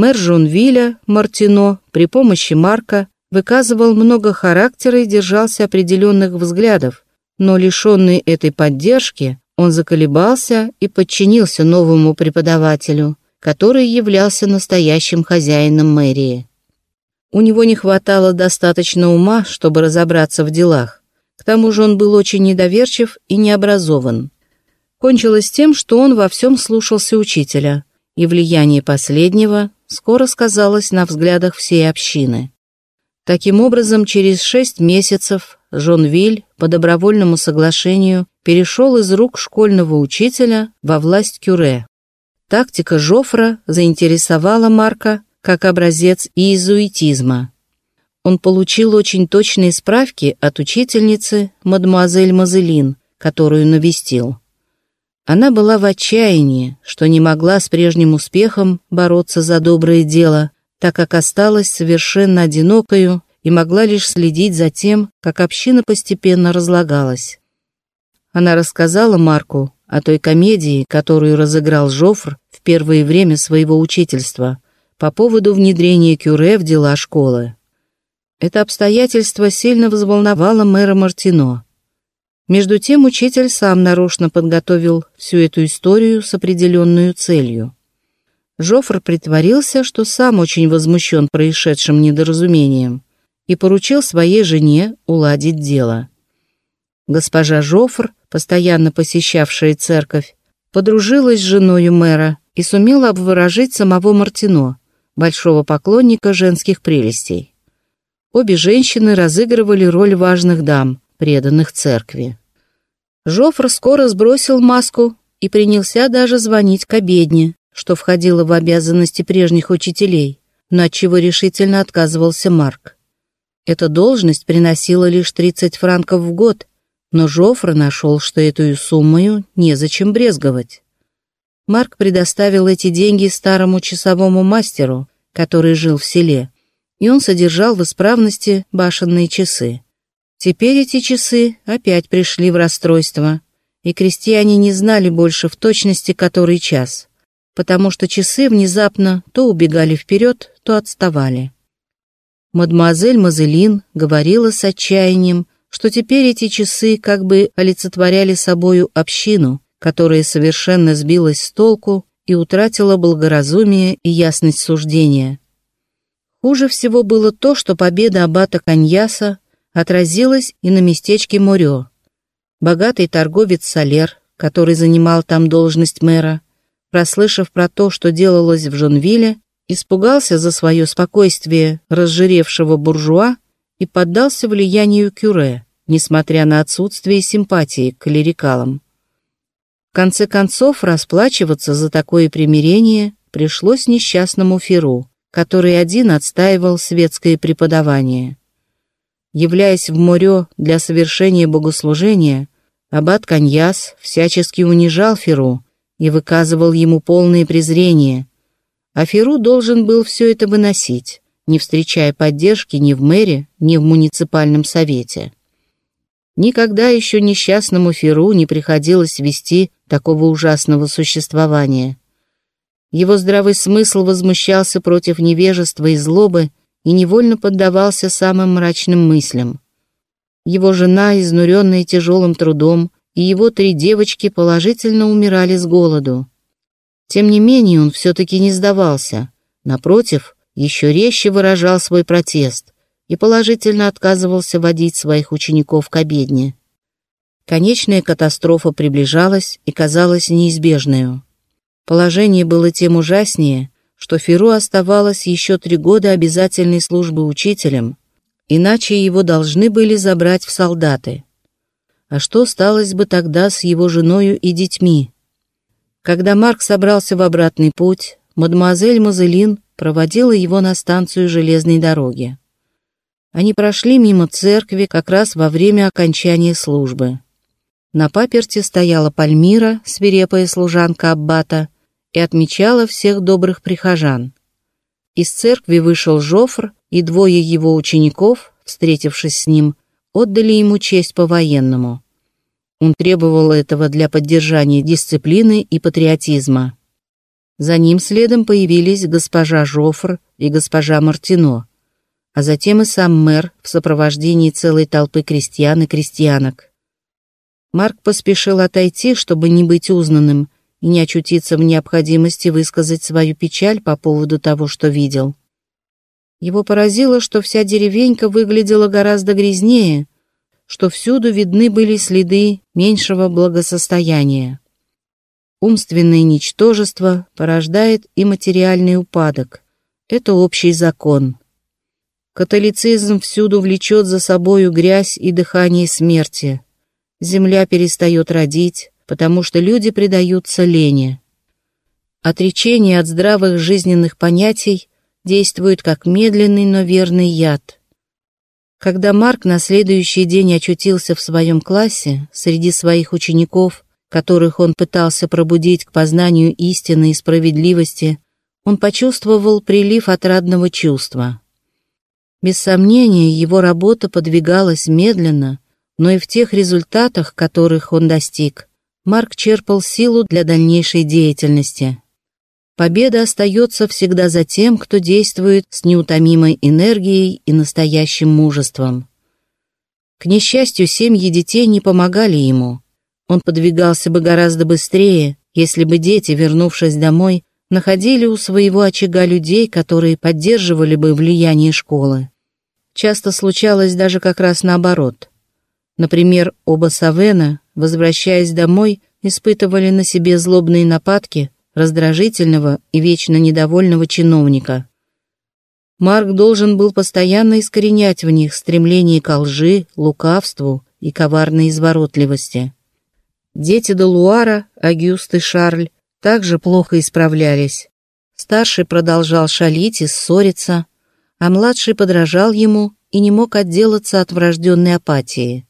Мэр Жонвиля, Мартино, при помощи Марка выказывал много характера и держался определенных взглядов, но лишенный этой поддержки, он заколебался и подчинился новому преподавателю, который являлся настоящим хозяином мэрии. У него не хватало достаточно ума, чтобы разобраться в делах. К тому же он был очень недоверчив и необразован. Кончилось тем, что он во всем слушался учителя, и влияние последнего скоро сказалось на взглядах всей общины. Таким образом, через шесть месяцев Жон Виль по добровольному соглашению перешел из рук школьного учителя во власть Кюре. Тактика Жофра заинтересовала Марка как образец иезуитизма. Он получил очень точные справки от учительницы мадемуазель Мазелин, которую навестил. Она была в отчаянии, что не могла с прежним успехом бороться за доброе дело, так как осталась совершенно одинокою и могла лишь следить за тем, как община постепенно разлагалась. Она рассказала Марку о той комедии, которую разыграл Жофр в первое время своего учительства по поводу внедрения Кюре в дела школы. Это обстоятельство сильно взволновало мэра Мартино. Между тем учитель сам нарочно подготовил всю эту историю с определенной целью. Жофр притворился, что сам очень возмущен происшедшим недоразумением и поручил своей жене уладить дело. Госпожа Жофр, постоянно посещавшая церковь, подружилась с женою мэра и сумела обворожить самого Мартино, большого поклонника женских прелестей. Обе женщины разыгрывали роль важных дам, преданных церкви. Жофр скоро сбросил маску и принялся даже звонить к обедне, что входило в обязанности прежних учителей, но от чего решительно отказывался Марк. Эта должность приносила лишь 30 франков в год, но Жофр нашел, что эту суммою незачем брезговать. Марк предоставил эти деньги старому часовому мастеру, который жил в селе, и он содержал в исправности башенные часы. Теперь эти часы опять пришли в расстройство, и крестьяне не знали больше в точности который час, потому что часы внезапно то убегали вперед, то отставали. Мадемуазель Мазелин говорила с отчаянием, что теперь эти часы как бы олицетворяли собою общину, которая совершенно сбилась с толку и утратила благоразумие и ясность суждения. Хуже всего было то, что победа аббата Каньяса отразилось и на местечке Морё. Богатый торговец Солер, который занимал там должность мэра, прослышав про то, что делалось в Жонвилле, испугался за свое спокойствие разжиревшего буржуа и поддался влиянию Кюре, несмотря на отсутствие симпатии к клерикалам. В конце концов, расплачиваться за такое примирение пришлось несчастному Феру, который один отстаивал светское преподавание. Являясь в море для совершения богослужения, аббат Каньяс всячески унижал Феру и выказывал ему полное презрение, а Феру должен был все это выносить, не встречая поддержки ни в мэре, ни в муниципальном совете. Никогда еще несчастному Феру не приходилось вести такого ужасного существования. Его здравый смысл возмущался против невежества и злобы и невольно поддавался самым мрачным мыслям. Его жена, изнуренная тяжелым трудом, и его три девочки положительно умирали с голоду. Тем не менее он все-таки не сдавался. Напротив, еще резче выражал свой протест и положительно отказывался водить своих учеников к обедне. Конечная катастрофа приближалась и казалась неизбежной. Положение было тем ужаснее, что Феру оставалось еще три года обязательной службы учителем, иначе его должны были забрать в солдаты. А что сталось бы тогда с его женою и детьми? Когда Марк собрался в обратный путь, мадемуазель Мазелин проводила его на станцию железной дороги. Они прошли мимо церкви как раз во время окончания службы. На паперте стояла Пальмира, свирепая служанка Аббата, и отмечала всех добрых прихожан. Из церкви вышел Жофр, и двое его учеников, встретившись с ним, отдали ему честь по-военному. Он требовал этого для поддержания дисциплины и патриотизма. За ним следом появились госпожа Жофр и госпожа Мартино, а затем и сам мэр в сопровождении целой толпы крестьян и крестьянок. Марк поспешил отойти, чтобы не быть узнанным и не очутиться в необходимости высказать свою печаль по поводу того, что видел. Его поразило, что вся деревенька выглядела гораздо грязнее, что всюду видны были следы меньшего благосостояния. Умственное ничтожество порождает и материальный упадок. Это общий закон. Католицизм всюду влечет за собою грязь и дыхание смерти. Земля перестает родить, потому что люди предаются лени. Отречение от здравых жизненных понятий действует как медленный, но верный яд. Когда Марк на следующий день очутился в своем классе, среди своих учеников, которых он пытался пробудить к познанию истины и справедливости, он почувствовал прилив отрадного чувства. Без сомнения, его работа подвигалась медленно, но и в тех результатах, которых он достиг, Марк черпал силу для дальнейшей деятельности. Победа остается всегда за тем, кто действует с неутомимой энергией и настоящим мужеством. К несчастью, семьи детей не помогали ему. Он подвигался бы гораздо быстрее, если бы дети, вернувшись домой, находили у своего очага людей, которые поддерживали бы влияние школы. Часто случалось даже как раз наоборот. Например, оба Савена, возвращаясь домой, испытывали на себе злобные нападки раздражительного и вечно недовольного чиновника. Марк должен был постоянно искоренять в них стремление к лжи, лукавству и коварной изворотливости. Дети Делуара, Агюст и Шарль также плохо исправлялись. Старший продолжал шалить и ссориться, а младший подражал ему и не мог отделаться от врожденной апатии.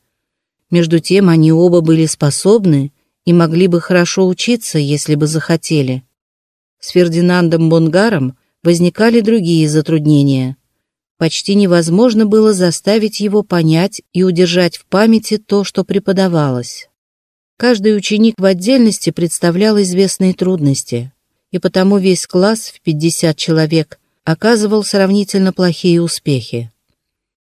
Между тем они оба были способны и могли бы хорошо учиться, если бы захотели. С Фердинандом Бонгаром возникали другие затруднения. Почти невозможно было заставить его понять и удержать в памяти то, что преподавалось. Каждый ученик в отдельности представлял известные трудности, и потому весь класс в 50 человек оказывал сравнительно плохие успехи.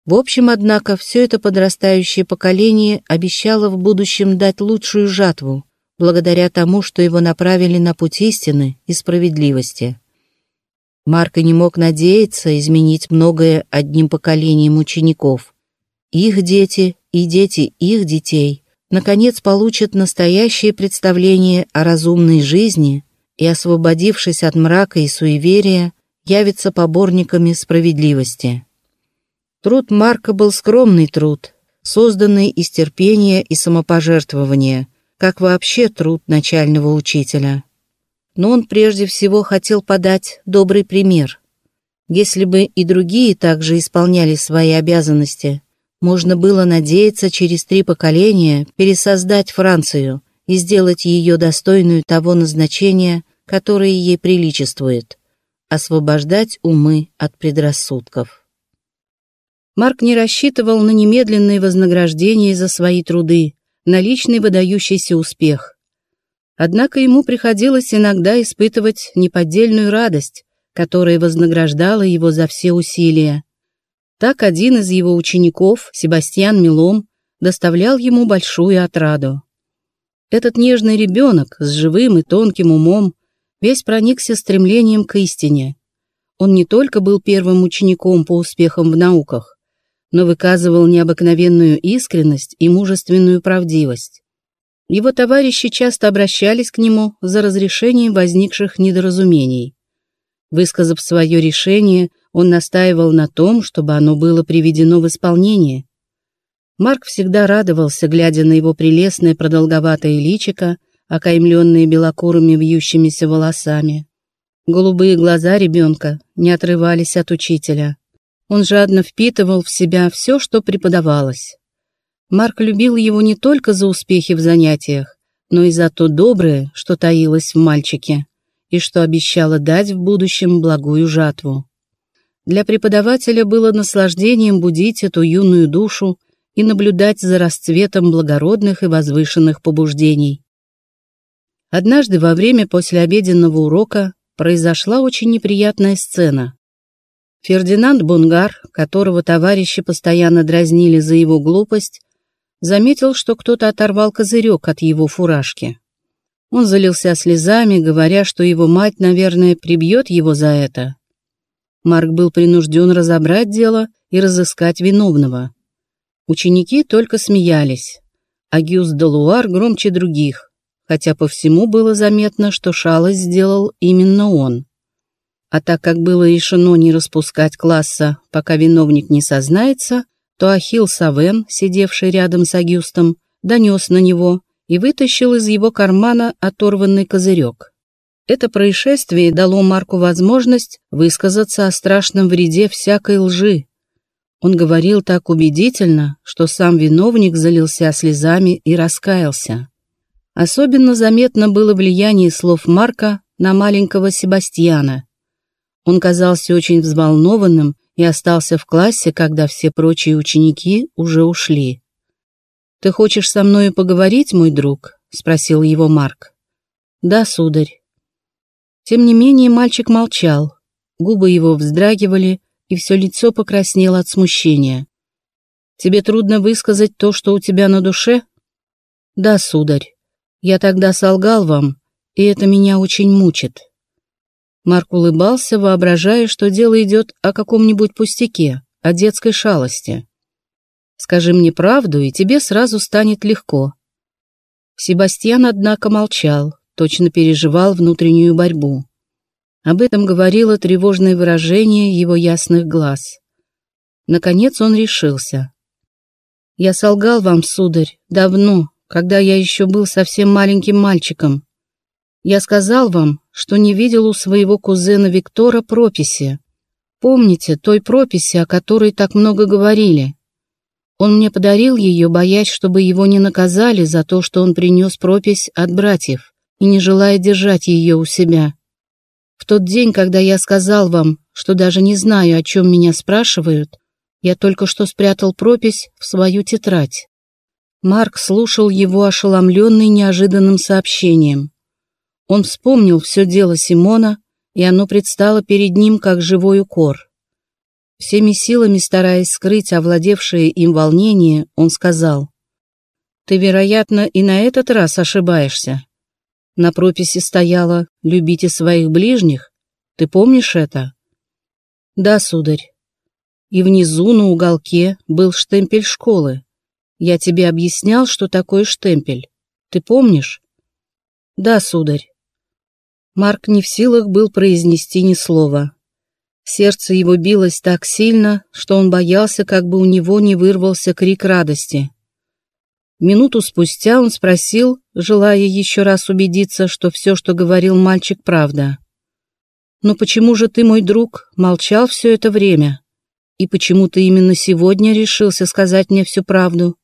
В общем, однако, все это подрастающее поколение обещало в будущем дать лучшую жатву, благодаря тому, что его направили на путь истины и справедливости. Марко не мог надеяться изменить многое одним поколением учеников. Их дети и дети их детей – наконец получат настоящее представление о разумной жизни и, освободившись от мрака и суеверия, явятся поборниками справедливости. Труд Марка был скромный труд, созданный из терпения и самопожертвования, как вообще труд начального учителя. Но он прежде всего хотел подать добрый пример. Если бы и другие также исполняли свои обязанности – можно было надеяться через три поколения пересоздать Францию и сделать ее достойную того назначения, которое ей приличествует – освобождать умы от предрассудков. Марк не рассчитывал на немедленное вознаграждение за свои труды, на личный выдающийся успех. Однако ему приходилось иногда испытывать неподдельную радость, которая вознаграждала его за все усилия, так один из его учеников, Себастьян Милом, доставлял ему большую отраду. Этот нежный ребенок с живым и тонким умом весь проникся стремлением к истине. Он не только был первым учеником по успехам в науках, но выказывал необыкновенную искренность и мужественную правдивость. Его товарищи часто обращались к нему за разрешением возникших недоразумений. Высказав свое решение, он настаивал на том, чтобы оно было приведено в исполнение. Марк всегда радовался, глядя на его прелестное продолговатое личико, окаймленное белокурыми вьющимися волосами. Голубые глаза ребенка не отрывались от учителя. Он жадно впитывал в себя все, что преподавалось. Марк любил его не только за успехи в занятиях, но и за то доброе, что таилось в мальчике, и что обещало дать в будущем благую жатву. Для преподавателя было наслаждением будить эту юную душу и наблюдать за расцветом благородных и возвышенных побуждений. Однажды во время послеобеденного урока произошла очень неприятная сцена. Фердинанд Бунгар, которого товарищи постоянно дразнили за его глупость, заметил, что кто-то оторвал козырек от его фуражки. Он залился слезами, говоря, что его мать, наверное, прибьет его за это. Марк был принужден разобрать дело и разыскать виновного. Ученики только смеялись, а Гюс де Луар громче других, хотя по всему было заметно, что шалость сделал именно он. А так как было решено не распускать класса, пока виновник не сознается, то Ахилл Савен, сидевший рядом с Агюстом, донес на него и вытащил из его кармана оторванный козырек. Это происшествие дало Марку возможность высказаться о страшном вреде всякой лжи. Он говорил так убедительно, что сам виновник залился слезами и раскаялся. Особенно заметно было влияние слов Марка на маленького Себастьяна. Он казался очень взволнованным и остался в классе, когда все прочие ученики уже ушли. «Ты хочешь со мною поговорить, мой друг?» — спросил его Марк. «Да, сударь». Тем не менее мальчик молчал. Губы его вздрагивали, и все лицо покраснело от смущения. «Тебе трудно высказать то, что у тебя на душе?» «Да, сударь. Я тогда солгал вам, и это меня очень мучит». Марк улыбался, воображая, что дело идет о каком-нибудь пустяке, о детской шалости. «Скажи мне правду, и тебе сразу станет легко». Себастьян, однако, молчал, точно переживал внутреннюю борьбу. Об этом говорило тревожное выражение его ясных глаз. Наконец он решился. «Я солгал вам, сударь, давно, когда я еще был совсем маленьким мальчиком. Я сказал вам, что не видел у своего кузена Виктора прописи. Помните той прописи, о которой так много говорили? Он мне подарил ее, боясь, чтобы его не наказали за то, что он принес пропись от братьев и не желая держать ее у себя. В тот день, когда я сказал вам, что даже не знаю, о чем меня спрашивают, я только что спрятал пропись в свою тетрадь. Марк слушал его ошеломленный неожиданным сообщением. Он вспомнил все дело Симона, и оно предстало перед ним как живой укор. Всеми силами стараясь скрыть овладевшее им волнение, он сказал, «Ты, вероятно, и на этот раз ошибаешься. На прописи стояло «Любите своих ближних». Ты помнишь это?» «Да, сударь. И внизу на уголке был штемпель школы. Я тебе объяснял, что такое штемпель. Ты помнишь?» «Да, сударь. Марк не в силах был произнести ни слова. Сердце его билось так сильно, что он боялся, как бы у него не вырвался крик радости. Минуту спустя он спросил, желая еще раз убедиться, что все, что говорил мальчик, правда. «Но почему же ты, мой друг, молчал все это время? И почему ты именно сегодня решился сказать мне всю правду?»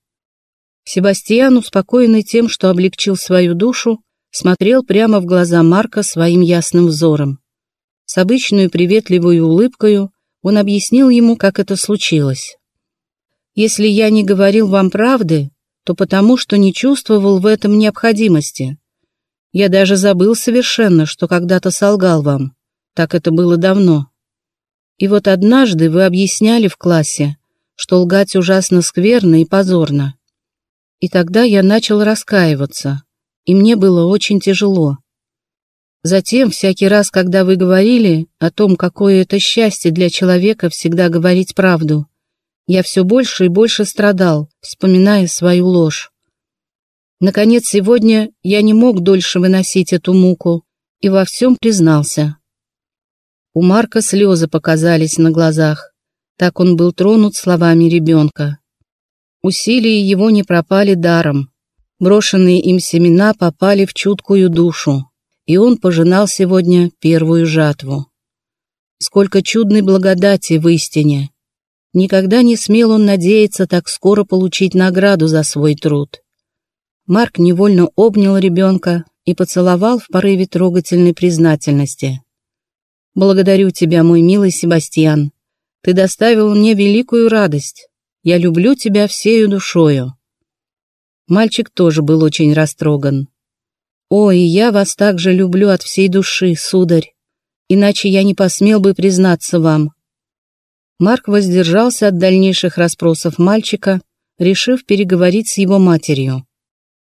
Себастьян, успокоенный тем, что облегчил свою душу, смотрел прямо в глаза Марка своим ясным взором. С обычной приветливой улыбкою он объяснил ему, как это случилось. «Если я не говорил вам правды, то потому, что не чувствовал в этом необходимости. Я даже забыл совершенно, что когда-то солгал вам. Так это было давно. И вот однажды вы объясняли в классе, что лгать ужасно скверно и позорно. И тогда я начал раскаиваться и мне было очень тяжело. Затем, всякий раз, когда вы говорили о том, какое это счастье для человека всегда говорить правду, я все больше и больше страдал, вспоминая свою ложь. Наконец, сегодня я не мог дольше выносить эту муку и во всем признался. У Марка слезы показались на глазах. Так он был тронут словами ребенка. Усилия его не пропали даром. Брошенные им семена попали в чуткую душу, и он пожинал сегодня первую жатву. Сколько чудной благодати в истине! Никогда не смел он надеяться так скоро получить награду за свой труд. Марк невольно обнял ребенка и поцеловал в порыве трогательной признательности. «Благодарю тебя, мой милый Себастьян. Ты доставил мне великую радость. Я люблю тебя всею душою. Мальчик тоже был очень растроган. «О, и я вас также люблю от всей души, сударь. иначе я не посмел бы признаться вам». Марк воздержался от дальнейших расспросов мальчика, решив переговорить с его матерью.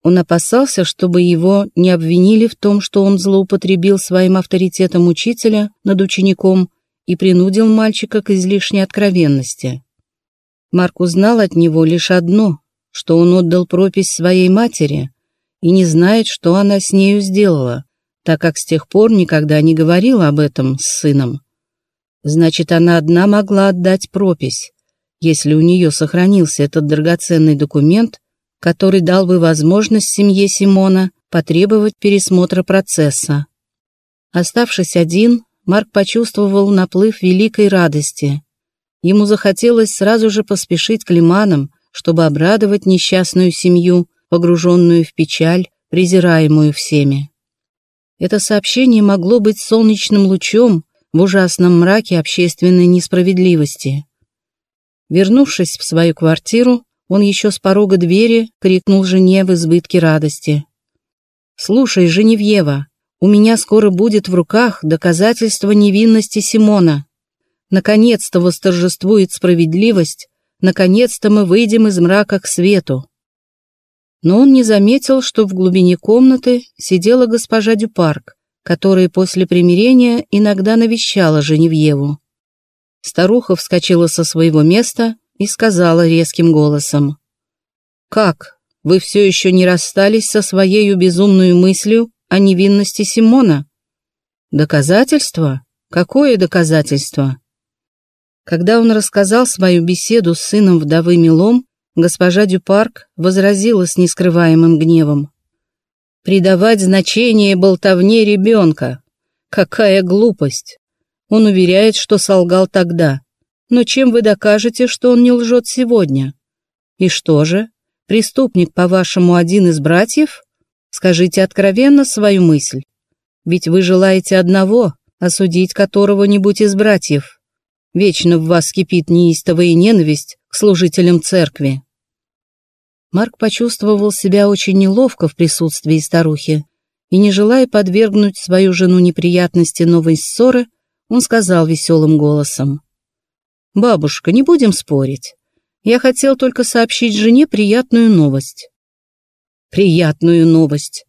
Он опасался, чтобы его не обвинили в том, что он злоупотребил своим авторитетом учителя над учеником и принудил мальчика к излишней откровенности. Марк узнал от него лишь одно, что он отдал пропись своей матери и не знает, что она с нею сделала, так как с тех пор никогда не говорила об этом с сыном. Значит, она одна могла отдать пропись, если у нее сохранился этот драгоценный документ, который дал бы возможность семье Симона потребовать пересмотра процесса. Оставшись один, Марк почувствовал наплыв великой радости. Ему захотелось сразу же поспешить к лиманам, чтобы обрадовать несчастную семью, погруженную в печаль, презираемую всеми. Это сообщение могло быть солнечным лучом в ужасном мраке общественной несправедливости. Вернувшись в свою квартиру, он еще с порога двери крикнул жене в избытке радости. «Слушай, Женевьева, у меня скоро будет в руках доказательство невинности Симона. Наконец-то восторжествует справедливость, наконец-то мы выйдем из мрака к свету». Но он не заметил, что в глубине комнаты сидела госпожа Дюпарк, которая после примирения иногда навещала Женевьеву. Старуха вскочила со своего места и сказала резким голосом. «Как? Вы все еще не расстались со своей безумной мыслью о невинности Симона? Доказательство? Какое доказательство?» Когда он рассказал свою беседу с сыном вдовы Милом, госпожа Дюпарк возразила с нескрываемым гневом. «Придавать значение болтовне ребенка! Какая глупость! Он уверяет, что солгал тогда. Но чем вы докажете, что он не лжет сегодня? И что же? Преступник, по-вашему, один из братьев? Скажите откровенно свою мысль. Ведь вы желаете одного, осудить которого-нибудь из братьев. Вечно в вас кипит неистовая ненависть к служителям церкви. Марк почувствовал себя очень неловко в присутствии старухи и, не желая подвергнуть свою жену неприятности новой ссоры, он сказал веселым голосом. «Бабушка, не будем спорить. Я хотел только сообщить жене приятную новость». «Приятную новость.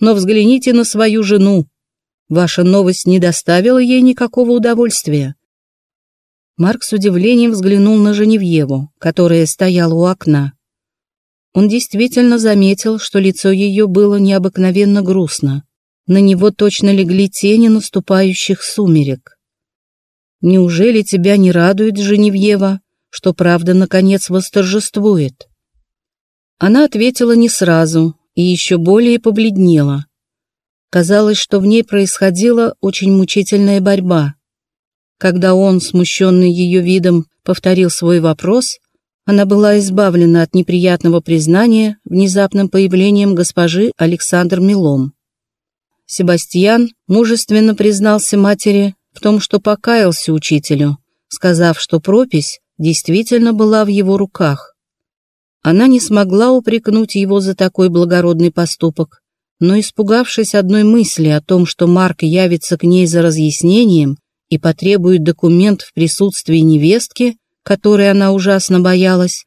Но взгляните на свою жену. Ваша новость не доставила ей никакого удовольствия». Марк с удивлением взглянул на Женевьеву, которая стояла у окна. Он действительно заметил, что лицо ее было необыкновенно грустно. На него точно легли тени наступающих сумерек. Неужели тебя не радует, Женевьева, что правда наконец восторжествует?» Она ответила не сразу и еще более побледнела. Казалось, что в ней происходила очень мучительная борьба. Когда он, смущенный ее видом, повторил свой вопрос, она была избавлена от неприятного признания внезапным появлением госпожи Александр Милом. Себастьян мужественно признался матери, в том, что покаялся учителю, сказав, что пропись действительно была в его руках. Она не смогла упрекнуть его за такой благородный поступок, но, испугавшись одной мысли о том, что Марк явится к ней за разъяснением и потребует документ в присутствии невестки, которой она ужасно боялась,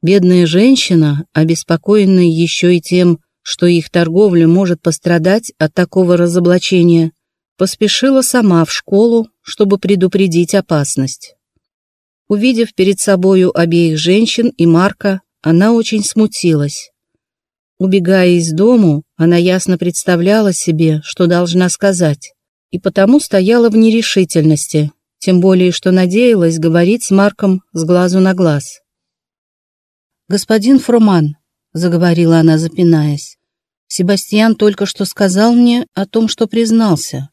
бедная женщина, обеспокоенная еще и тем, что их торговля может пострадать от такого разоблачения, поспешила сама в школу, чтобы предупредить опасность. Увидев перед собою обеих женщин и Марка, она очень смутилась. Убегая из дому, она ясно представляла себе, что должна сказать, и потому стояла в нерешительности, тем более что надеялась говорить с Марком с глазу на глаз. «Господин Фруман», — заговорила она, запинаясь, — «Себастьян только что сказал мне о том, что признался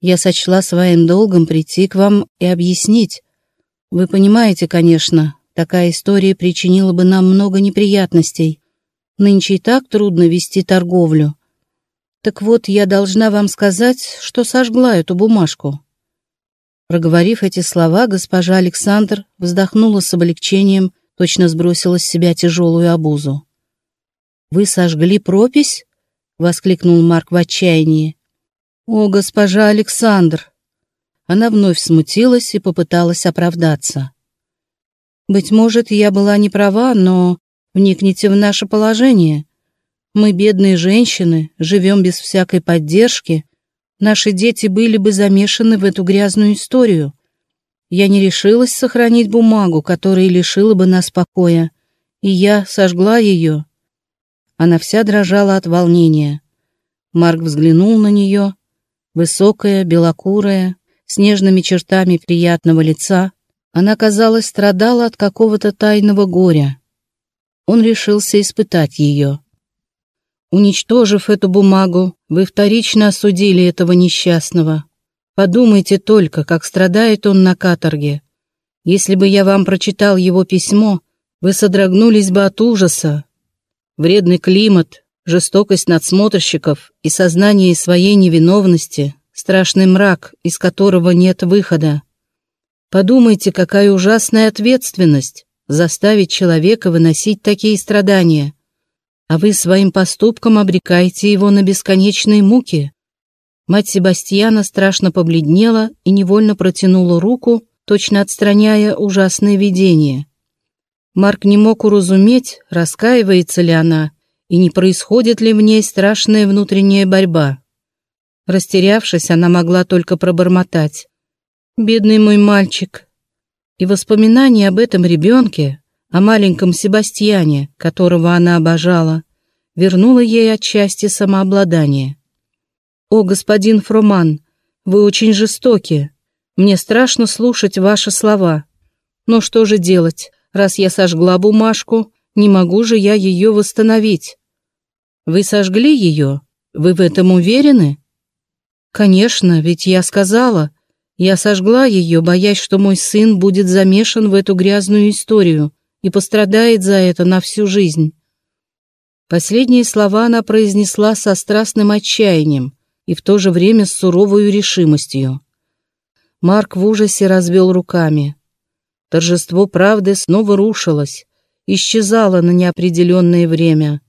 я сочла своим долгом прийти к вам и объяснить. Вы понимаете, конечно, такая история причинила бы нам много неприятностей. Нынче и так трудно вести торговлю. Так вот, я должна вам сказать, что сожгла эту бумажку». Проговорив эти слова, госпожа Александр вздохнула с облегчением, точно сбросила с себя тяжелую обузу. «Вы сожгли пропись?» — воскликнул Марк в отчаянии. «О, госпожа Александр, Она вновь смутилась и попыталась оправдаться. «Быть может, я была не права, но вникните в наше положение. Мы, бедные женщины, живем без всякой поддержки. Наши дети были бы замешаны в эту грязную историю. Я не решилась сохранить бумагу, которая лишила бы нас покоя, и я сожгла ее». Она вся дрожала от волнения. Марк взглянул на нее, высокая, белокурая, с нежными чертами приятного лица, она, казалось, страдала от какого-то тайного горя. Он решился испытать ее. Уничтожив эту бумагу, вы вторично осудили этого несчастного. Подумайте только, как страдает он на каторге. Если бы я вам прочитал его письмо, вы содрогнулись бы от ужаса. Вредный климат, жестокость надсмотрщиков и сознание своей невиновности страшный мрак, из которого нет выхода. Подумайте, какая ужасная ответственность заставить человека выносить такие страдания, а вы своим поступком обрекаете его на бесконечные муки. Мать Себастьяна страшно побледнела и невольно протянула руку, точно отстраняя ужасное видение. Марк не мог уразуметь, раскаивается ли она, и не происходит ли в ней страшная внутренняя борьба. Растерявшись, она могла только пробормотать. «Бедный мой мальчик!» И воспоминание об этом ребенке, о маленьком Себастьяне, которого она обожала, вернуло ей отчасти самообладание. «О, господин Фроман, вы очень жестоки. Мне страшно слушать ваши слова. Но что же делать, раз я сожгла бумажку, не могу же я ее восстановить?» «Вы сожгли ее? Вы в этом уверены?» «Конечно, ведь я сказала. Я сожгла ее, боясь, что мой сын будет замешан в эту грязную историю и пострадает за это на всю жизнь». Последние слова она произнесла со страстным отчаянием и в то же время с суровой решимостью. Марк в ужасе развел руками. Торжество правды снова рушилось, исчезало на неопределенное время.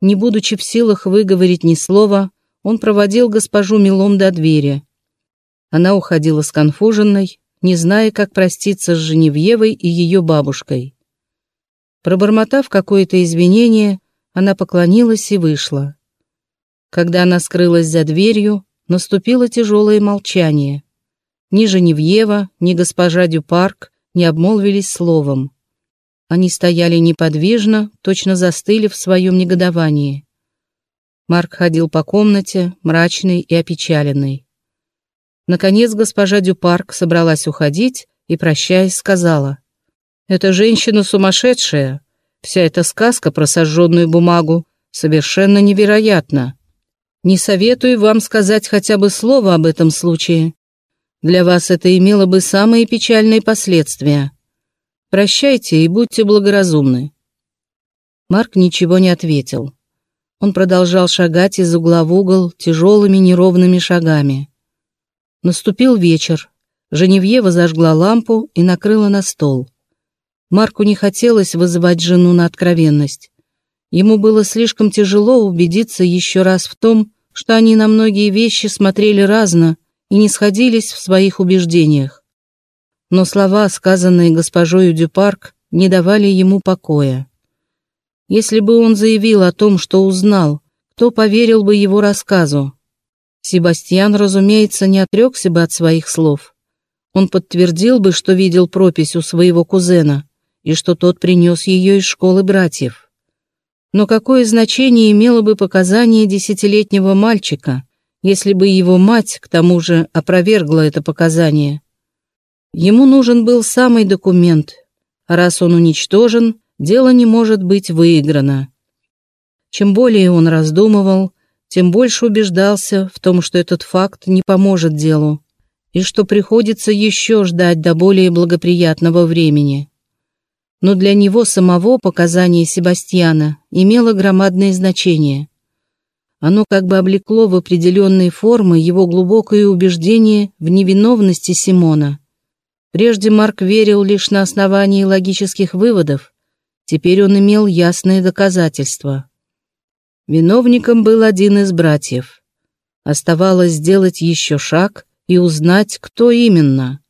Не будучи в силах выговорить ни слова, он проводил госпожу Милом до двери. Она уходила сконфуженной, не зная, как проститься с Женевьевой и ее бабушкой. Пробормотав какое-то извинение, она поклонилась и вышла. Когда она скрылась за дверью, наступило тяжелое молчание. Ни Женевьева, ни госпожа Дюпарк не обмолвились словом. Они стояли неподвижно, точно застыли в своем негодовании. Марк ходил по комнате, мрачный и опечаленный. Наконец госпожа Дюпарк собралась уходить и, прощаясь, сказала. «Эта женщина сумасшедшая. Вся эта сказка про сожженную бумагу совершенно невероятна. Не советую вам сказать хотя бы слово об этом случае. Для вас это имело бы самые печальные последствия. Прощайте и будьте благоразумны». Марк ничего не ответил. Он продолжал шагать из угла в угол тяжелыми неровными шагами. Наступил вечер. Женевьева зажгла лампу и накрыла на стол. Марку не хотелось вызывать жену на откровенность. Ему было слишком тяжело убедиться еще раз в том, что они на многие вещи смотрели разно и не сходились в своих убеждениях. Но слова, сказанные госпожой Дюпарк, не давали ему покоя. Если бы он заявил о том, что узнал, кто поверил бы его рассказу? Себастьян, разумеется, не отрекся бы от своих слов. Он подтвердил бы, что видел пропись у своего кузена и что тот принес ее из школы братьев. Но какое значение имело бы показание десятилетнего мальчика, если бы его мать, к тому же, опровергла это показание? Ему нужен был самый документ, раз он уничтожен, дело не может быть выиграно. Чем более он раздумывал, тем больше убеждался в том, что этот факт не поможет делу, и что приходится еще ждать до более благоприятного времени. Но для него самого показание Себастьяна имело громадное значение. Оно как бы облекло в определенные формы его глубокое убеждение в невиновности Симона. Прежде Марк верил лишь на основании логических выводов, Теперь он имел ясные доказательства. Виновником был один из братьев. Оставалось сделать еще шаг и узнать, кто именно.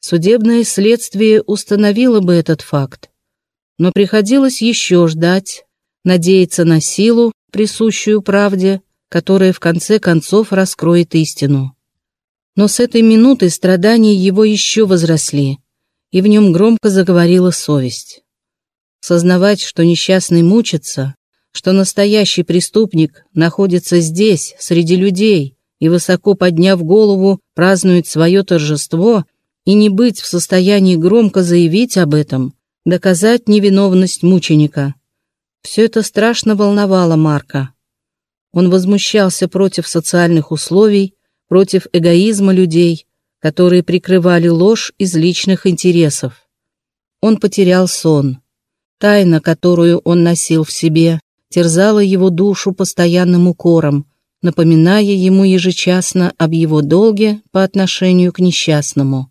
Судебное следствие установило бы этот факт, но приходилось еще ждать, надеяться на силу, присущую правде, которая в конце концов раскроет истину. Но с этой минуты страдания его еще возросли, и в нем громко заговорила совесть. Сознавать, что несчастный мучится, что настоящий преступник находится здесь, среди людей, и, высоко подняв голову, празднует свое торжество, и не быть в состоянии громко заявить об этом, доказать невиновность мученика. Все это страшно волновало Марка. Он возмущался против социальных условий, против эгоизма людей, которые прикрывали ложь из личных интересов. Он потерял сон. Тайна, которую он носил в себе, терзала его душу постоянным укором, напоминая ему ежечасно об его долге по отношению к несчастному.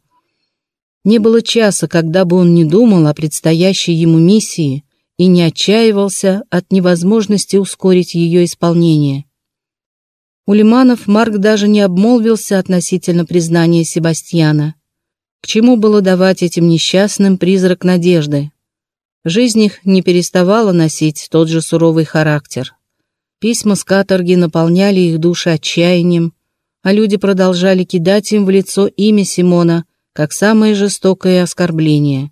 Не было часа, когда бы он не думал о предстоящей ему миссии и не отчаивался от невозможности ускорить ее исполнение. У Лиманов Марк даже не обмолвился относительно признания Себастьяна. К чему было давать этим несчастным призрак надежды? Жизнь их не переставала носить тот же суровый характер. Письма с каторги наполняли их души отчаянием, а люди продолжали кидать им в лицо имя Симона, как самое жестокое оскорбление.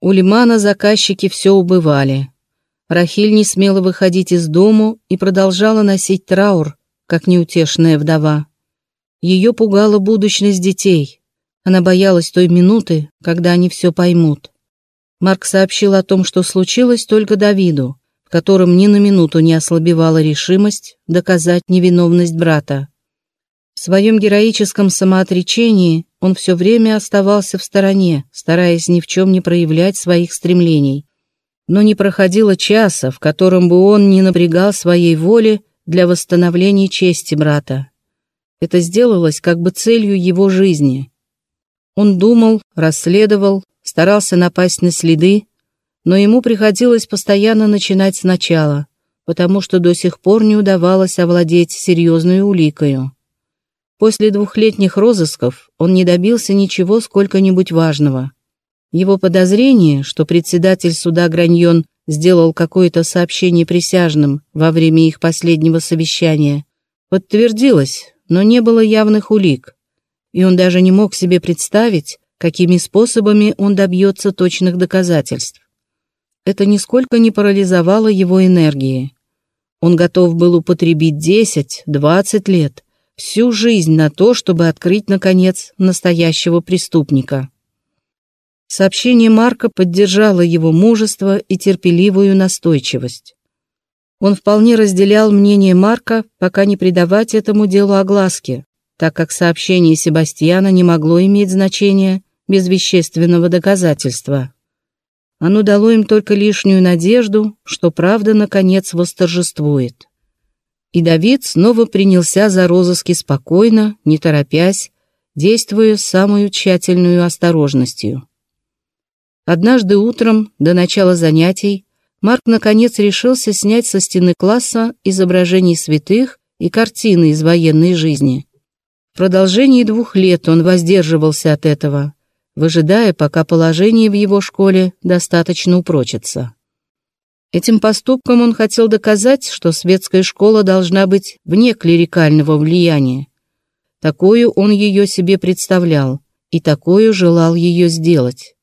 У Лимана заказчики все убывали. Рахиль не смела выходить из дому и продолжала носить траур, как неутешная вдова. Ее пугала будущность детей. Она боялась той минуты, когда они все поймут. Марк сообщил о том, что случилось только Давиду, в котором ни на минуту не ослабевала решимость доказать невиновность брата. В своем героическом самоотречении он все время оставался в стороне, стараясь ни в чем не проявлять своих стремлений. Но не проходило часа, в котором бы он не напрягал своей воли для восстановления чести брата. Это сделалось как бы целью его жизни. Он думал, расследовал, старался напасть на следы, но ему приходилось постоянно начинать сначала, потому что до сих пор не удавалось овладеть серьезной уликою. После двухлетних розысков он не добился ничего сколько-нибудь важного. Его подозрение, что председатель суда Граньон сделал какое-то сообщение присяжным во время их последнего совещания, подтвердилось, но не было явных улик, и он даже не мог себе представить, какими способами он добьется точных доказательств. Это нисколько не парализовало его энергии. Он готов был употребить 10-20 лет, всю жизнь на то, чтобы открыть, наконец, настоящего преступника. Сообщение Марка поддержало его мужество и терпеливую настойчивость. Он вполне разделял мнение Марка, пока не придавать этому делу огласки, так как сообщение Себастьяна не могло иметь значения без вещественного доказательства. Оно дало им только лишнюю надежду, что правда, наконец, восторжествует. И Давид снова принялся за розыски спокойно, не торопясь, действуя с самой тщательной осторожностью. Однажды утром, до начала занятий, Марк наконец решился снять со стены класса изображений святых и картины из военной жизни. В продолжении двух лет он воздерживался от этого, выжидая, пока положение в его школе достаточно упрочится. Этим поступком он хотел доказать, что светская школа должна быть вне клерикального влияния. Такую он ее себе представлял, и такую желал ее сделать.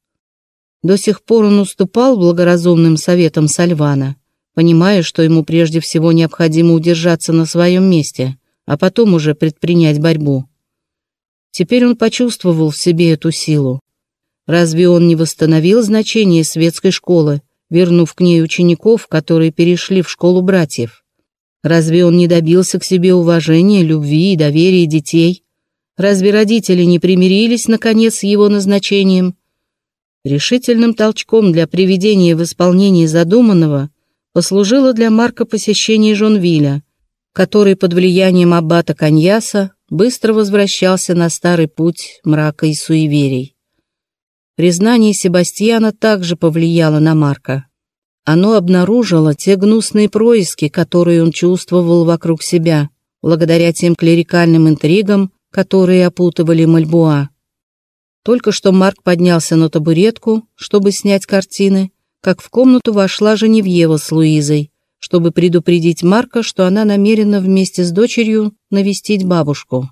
До сих пор он уступал благоразумным советам Сальвана, понимая, что ему прежде всего необходимо удержаться на своем месте, а потом уже предпринять борьбу. Теперь он почувствовал в себе эту силу. Разве он не восстановил значение светской школы, вернув к ней учеников, которые перешли в школу братьев? Разве он не добился к себе уважения, любви и доверия детей? Разве родители не примирились, наконец, с его назначением? Решительным толчком для приведения в исполнение задуманного послужило для Марка посещение Жонвиля, который под влиянием аббата Каньяса быстро возвращался на старый путь мрака и суеверий. Признание Себастьяна также повлияло на Марка. Оно обнаружило те гнусные происки, которые он чувствовал вокруг себя, благодаря тем клерикальным интригам, которые опутывали Мальбуа. Только что Марк поднялся на табуретку, чтобы снять картины, как в комнату вошла Женевьева с Луизой, чтобы предупредить Марка, что она намерена вместе с дочерью навестить бабушку.